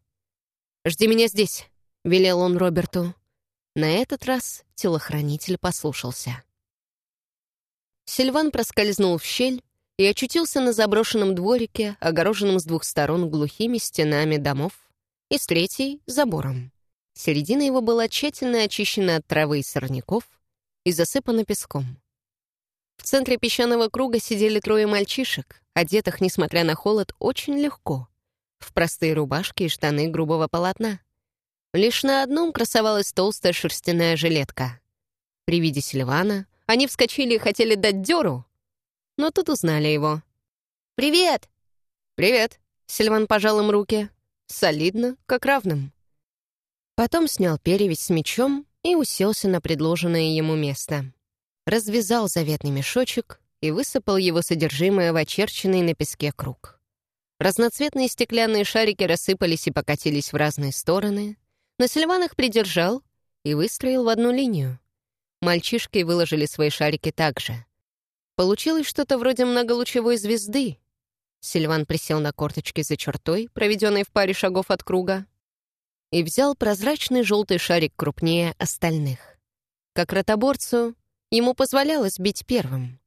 «Жди меня здесь», — велел он Роберту. На этот раз телохранитель послушался. Сильван проскользнул в щель и очутился на заброшенном дворике, огороженном с двух сторон глухими стенами домов и с третьей — забором. Середина его была тщательно очищена от травы и сорняков и засыпана песком. В центре песчаного круга сидели трое мальчишек, одетых, несмотря на холод, очень легко, в простые рубашки и штаны грубого полотна. Лишь на одном красовалась толстая шерстяная жилетка. При виде Сильвана они вскочили и хотели дать дёру, но тут узнали его. «Привет!» «Привет!» — Сильван пожал им руки. Солидно, как равным. Потом снял перевязь с мечом и уселся на предложенное ему место. Развязал заветный мешочек и высыпал его содержимое в очерченный на песке круг. Разноцветные стеклянные шарики рассыпались и покатились в разные стороны, но Сильван их придержал и выстроил в одну линию. Мальчишки выложили свои шарики также. Получилось что-то вроде многолучевой звезды. Сильван присел на корточки за чертой, проведенной в паре шагов от круга, и взял прозрачный желтый шарик крупнее остальных. Как ротоборцу, ему позволялось бить первым.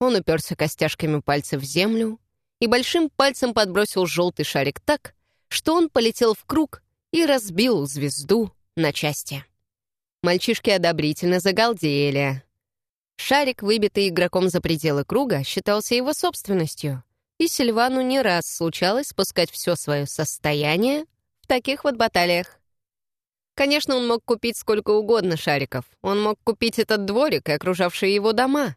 Он уперся костяшками пальцев в землю и большим пальцем подбросил желтый шарик так, что он полетел в круг и разбил звезду на части. Мальчишки одобрительно загалдели. Шарик, выбитый игроком за пределы круга, считался его собственностью, и Сильвану не раз случалось спускать все свое состояние в таких вот баталиях. Конечно, он мог купить сколько угодно шариков. Он мог купить этот дворик и окружавшие его дома.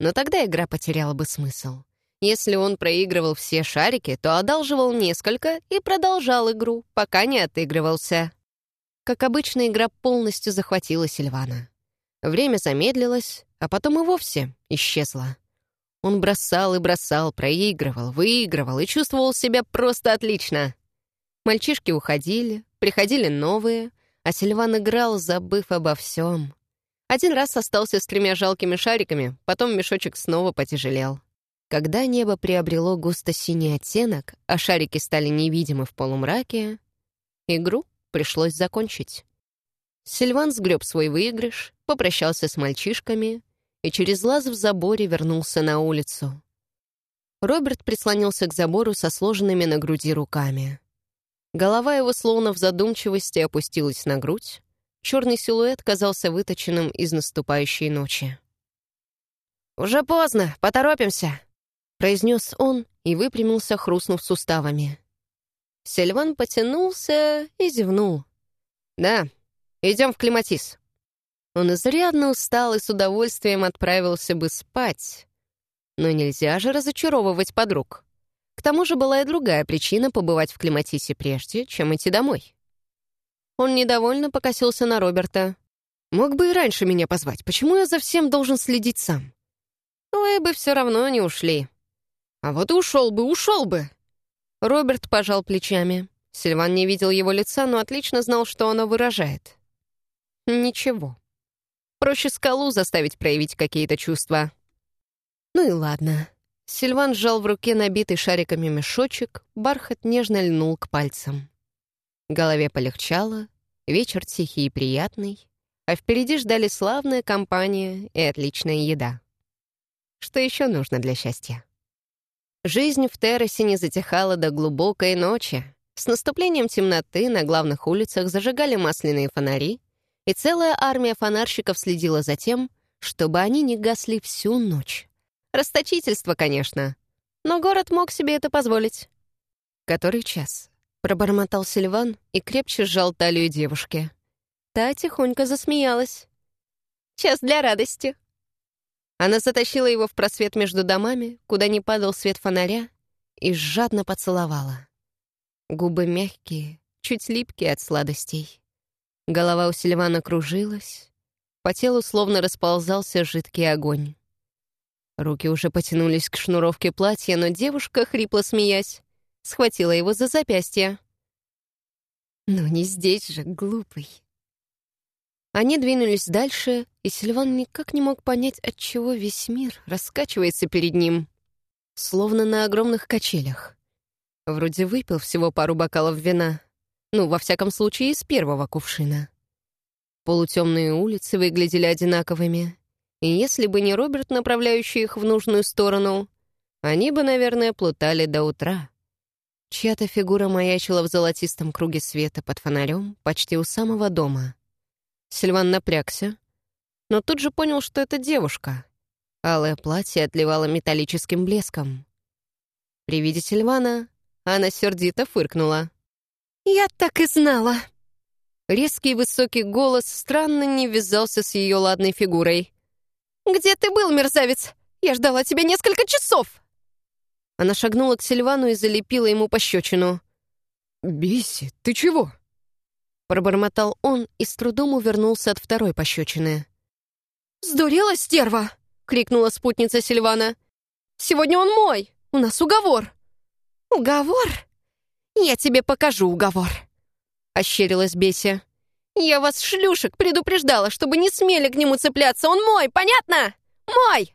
Но тогда игра потеряла бы смысл. Если он проигрывал все шарики, то одалживал несколько и продолжал игру, пока не отыгрывался. Как обычно, игра полностью захватила Сильвана. Время замедлилось, а потом и вовсе исчезло. Он бросал и бросал, проигрывал, выигрывал и чувствовал себя просто отлично. Мальчишки уходили, приходили новые, а Сильван играл, забыв обо всем. Один раз остался с тремя жалкими шариками, потом мешочек снова потяжелел. Когда небо приобрело густо-синий оттенок, а шарики стали невидимы в полумраке, игру пришлось закончить. Сильван сгреб свой выигрыш, попрощался с мальчишками и через лаз в заборе вернулся на улицу. Роберт прислонился к забору со сложенными на груди руками. Голова его словно в задумчивости опустилась на грудь, черный силуэт казался выточенным из наступающей ночи. «Уже поздно, поторопимся!» — произнес он и выпрямился, хрустнув суставами. Сильван потянулся и зевнул. «Да, идем в Климатис». Он изрядно устал и с удовольствием отправился бы спать. Но нельзя же разочаровывать подруг. К тому же была и другая причина побывать в Климатисе прежде, чем идти домой. Он недовольно покосился на Роберта. «Мог бы и раньше меня позвать. Почему я за всем должен следить сам?» «Вы бы все равно не ушли», «А вот и ушел бы, ушел бы!» Роберт пожал плечами. Сильван не видел его лица, но отлично знал, что оно выражает. «Ничего. Проще скалу заставить проявить какие-то чувства». «Ну и ладно». Сильван сжал в руке набитый шариками мешочек, бархат нежно льнул к пальцам. Голове полегчало, вечер тихий и приятный, а впереди ждали славная компания и отличная еда. Что еще нужно для счастья? Жизнь в террасе не затихала до глубокой ночи. С наступлением темноты на главных улицах зажигали масляные фонари, и целая армия фонарщиков следила за тем, чтобы они не гасли всю ночь. Расточительство, конечно, но город мог себе это позволить. «Который час?» — пробормотал Сильван и крепче сжал талию девушки. Та тихонько засмеялась. «Час для радости», она затащила его в просвет между домами, куда не падал свет фонаря, и жадно поцеловала. Губы мягкие, чуть липкие от сладостей. Голова у Сильвана кружилась, по телу словно расползался жидкий огонь. Руки уже потянулись к шнуровке платья, но девушка, хрипло смеясь, схватила его за запястье. «Ну не здесь же, глупый!» Они двинулись дальше, и Сильван никак не мог понять, от чего весь мир раскачивается перед ним, словно на огромных качелях. Вроде выпил всего пару бокалов вина, ну, во всяком случае, из первого кувшина. Полутемные улицы выглядели одинаковыми, и если бы не Роберт, направляющий их в нужную сторону, они бы, наверное, плутали до утра. Чья-то фигура маячила в золотистом круге света под фонарем почти у самого дома — Сильван напрягся, но тут же понял, что это девушка. Алое платье отливало металлическим блеском. При виде Сильвана она сердито фыркнула. «Я так и знала!» Резкий высокий голос странно не вязался с ее ладной фигурой. «Где ты был, мерзавец? Я ждала тебя несколько часов!» Она шагнула к Сильвану и залепила ему пощечину. «Бесси, ты чего?» Пробормотал он и с трудом увернулся от второй пощечины. «Сдурела стерва!» — крикнула спутница Сильвана. «Сегодня он мой! У нас уговор!» «Уговор? Я тебе покажу уговор!» — ощерилась Беся. «Я вас, шлюшек, предупреждала, чтобы не смели к нему цепляться. Он мой, понятно? Мой!»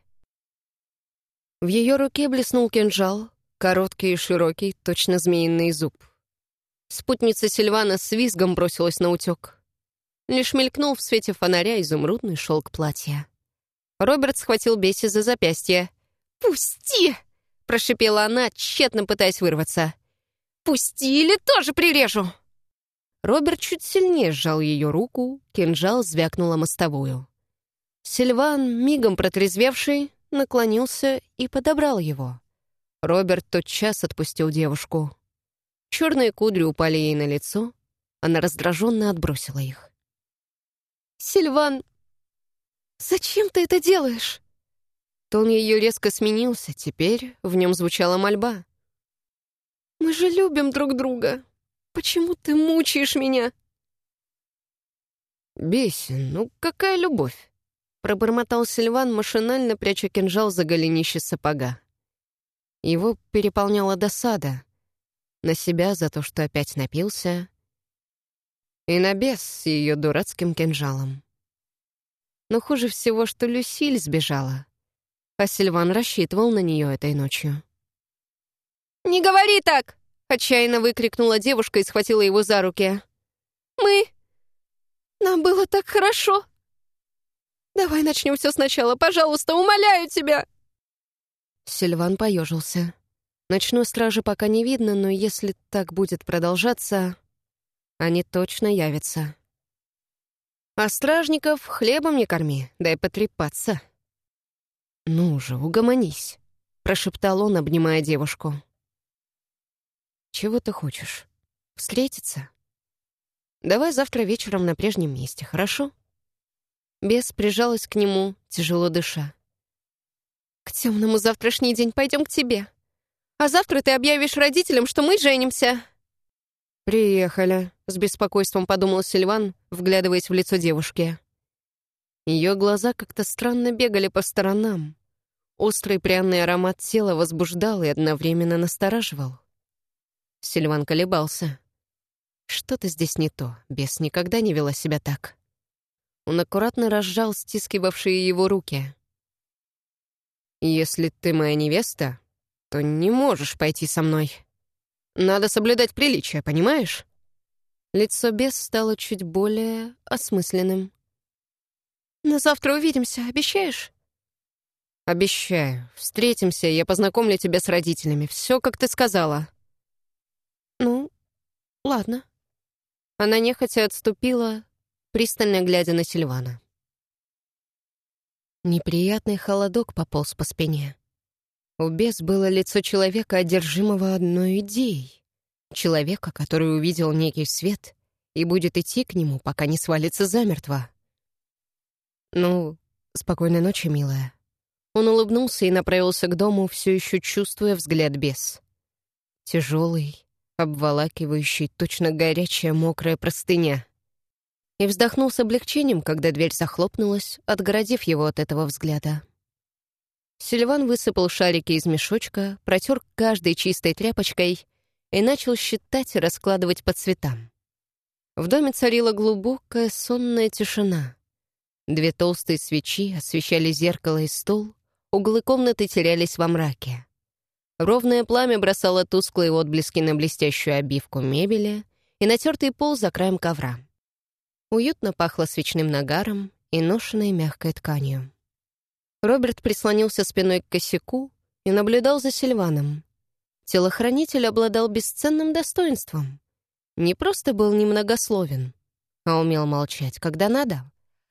В ее руке блеснул кинжал, короткий и широкий, точно змеиный зуб. Спутница Сильвана с визгом бросилась на утек. Лишь мелькнул в свете фонаря изумрудный шелк платья. Роберт схватил Бесси за запястье. «Пусти!» — прошипела она, тщетно пытаясь вырваться. «Пусти или тоже прирежу!» Роберт чуть сильнее сжал ее руку, кинжал звякнула мостовую. Сильван, мигом протрезвевший, наклонился и подобрал его. Роберт тотчас отпустил девушку. Черные кудри упали ей на лицо, она раздраженно отбросила их. «Сильван, зачем ты это делаешь?» Тон ее резко сменился, теперь в нем звучала мольба. «Мы же любим друг друга. Почему ты мучаешь меня?» «Бесин, ну какая любовь?» Пробормотал Сильван, машинально пряча кинжал за голенище сапога. Его переполняла досада. На себя за то, что опять напился, и на бес с ее дурацким кинжалом. Но хуже всего, что Люсиль сбежала, а Сильван рассчитывал на нее этой ночью. «Не говори так!» Отчаянно выкрикнула девушка и схватила его за руки. «Мы... Нам было так хорошо. Давай начнем все сначала, пожалуйста, умоляю тебя!» Сильван поежился. Ночной стражи пока не видно, но если так будет продолжаться, они точно явятся. А стражников хлебом не корми, дай потрепаться. «Ну же, угомонись», — прошептал он, обнимая девушку. «Чего ты хочешь? Встретиться? Давай завтра вечером на прежнем месте, хорошо?» Бес прижалась к нему, тяжело дыша. «К темному завтрашний день пойдем к тебе. А завтра ты объявишь родителям, что мы женимся». «Приехали», — с беспокойством подумал Сильван, вглядываясь в лицо девушки. Ее глаза как-то странно бегали по сторонам. Острый пряный аромат тела возбуждал и одновременно настораживал. Сильван колебался. Что-то здесь не то. Бес никогда не вела себя так. Он аккуратно разжал стискивавшие его руки. «Если ты моя невеста, то не можешь пойти со мной. Надо соблюдать приличия, понимаешь?» Лицо Бес стало чуть более осмысленным. «На завтра увидимся, обещаешь?» «Обещаю. Встретимся, я познакомлю тебя с родителями. Все, как ты сказала». «Ну, ладно». Она нехотя отступила, пристально глядя на Сильвана. Неприятный холодок пополз по спине. У бес было лицо человека, одержимого одной идеей. Человека, который увидел некий свет и будет идти к нему, пока не свалится замертво. «Ну, спокойной ночи, милая». Он улыбнулся и направился к дому, все еще чувствуя взгляд бес. Тяжелый, обволакивающий, точно горячая мокрая простыня. И вздохнул с облегчением, когда дверь захлопнулась, отгородив его от этого взгляда. Сильван высыпал шарики из мешочка, протер каждой чистой тряпочкой и начал считать и раскладывать по цветам. В доме царила глубокая сонная тишина. Две толстые свечи освещали зеркало и стол, углы комнаты терялись во мраке. Ровное пламя бросало тусклые отблески на блестящую обивку мебели и натертый пол за краем ковра. Уютно пахло свечным нагаром и ношенной мягкой тканью. Роберт прислонился спиной к косяку и наблюдал за Сильваном. Телохранитель обладал бесценным достоинством. Не просто был немногословен, а умел молчать, когда надо.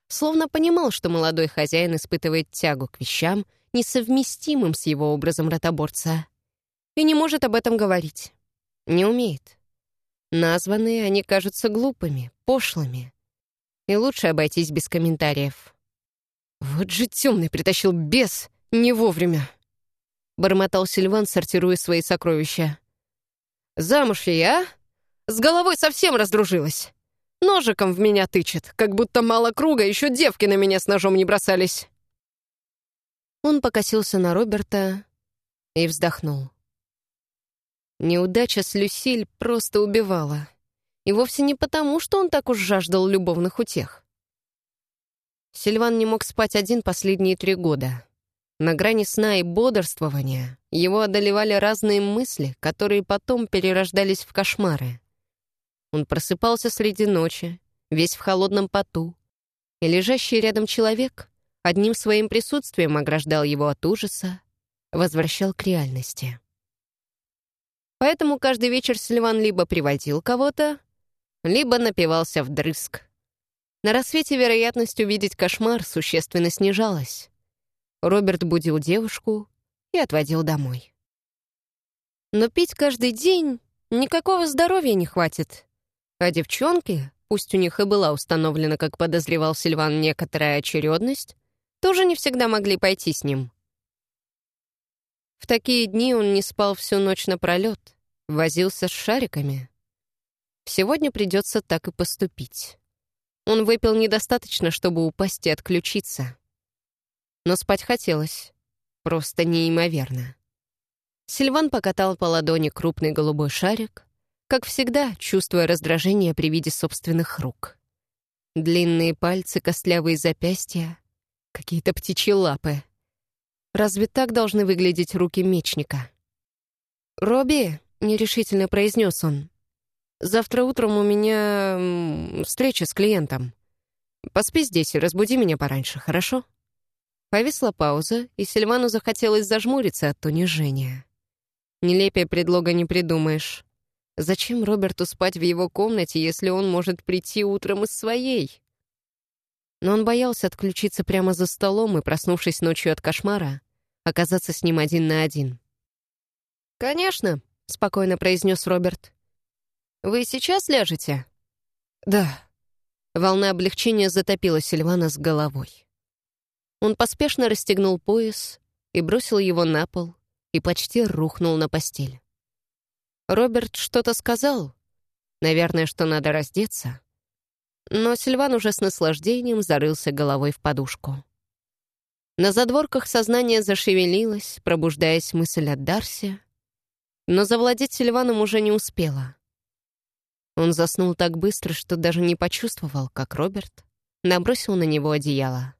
Словно понимал, что молодой хозяин испытывает тягу к вещам, несовместимым с его образом ротоборца — и не может об этом говорить. Не умеет. Названные они кажутся глупыми, пошлыми. И лучше обойтись без комментариев. «Вот же темный притащил бес не вовремя!» Бормотал Сильван, сортируя свои сокровища. «Замуж я, а? С головой совсем раздружилась. Ножиком в меня тычет, как будто мало круга, еще девки на меня с ножом не бросались». Он покосился на Роберта и вздохнул. Неудача с Люсиль просто убивала. И вовсе не потому, что он так уж жаждал любовных утех. Сильван не мог спать один последние три года. На грани сна и бодрствования его одолевали разные мысли, которые потом перерождались в кошмары. Он просыпался среди ночи, весь в холодном поту, и лежащий рядом человек одним своим присутствием ограждал его от ужаса, возвращал к реальности. Поэтому каждый вечер Сильван либо приводил кого-то, либо напивался вдрызг. На рассвете вероятность увидеть кошмар существенно снижалась. Роберт будил девушку и отводил домой. Но пить каждый день никакого здоровья не хватит. А девчонки, пусть у них и была установлена, как подозревал Сильван, некоторая очередность, тоже не всегда могли пойти с ним. В такие дни он не спал всю ночь напролет, возился с шариками. Сегодня придется так и поступить. Он выпил недостаточно, чтобы упасть и отключиться. Но спать хотелось. Просто неимоверно. Сильван покатал по ладони крупный голубой шарик, как всегда, чувствуя раздражение при виде собственных рук. Длинные пальцы, костлявые запястья, какие-то птичьи лапы. Разве так должны выглядеть руки мечника? «Робби», — нерешительно произнес он, — «завтра утром у меня встреча с клиентом. Поспи здесь и разбуди меня пораньше, хорошо?» Повисла пауза, и Сильвану захотелось зажмуриться от унижения. Нелепее предлога не придумаешь. Зачем Роберту спать в его комнате, если он может прийти утром из своей? Но он боялся отключиться прямо за столом и, проснувшись ночью от кошмара, оказаться с ним один на один. «Конечно», — спокойно произнес Роберт. «Вы сейчас ляжете?» «Да». Волна облегчения затопила Сильвана с головой. Он поспешно расстегнул пояс и бросил его на пол и почти рухнул на постель. Роберт что-то сказал. Наверное, что надо раздеться. Но Сильван уже с наслаждением зарылся головой в подушку. На задворках сознание зашевелилось, пробуждаясь мысль о Дарсе, но завладеть Сильваном уже не успела. Он заснул так быстро, что даже не почувствовал, как Роберт набросил на него одеяло.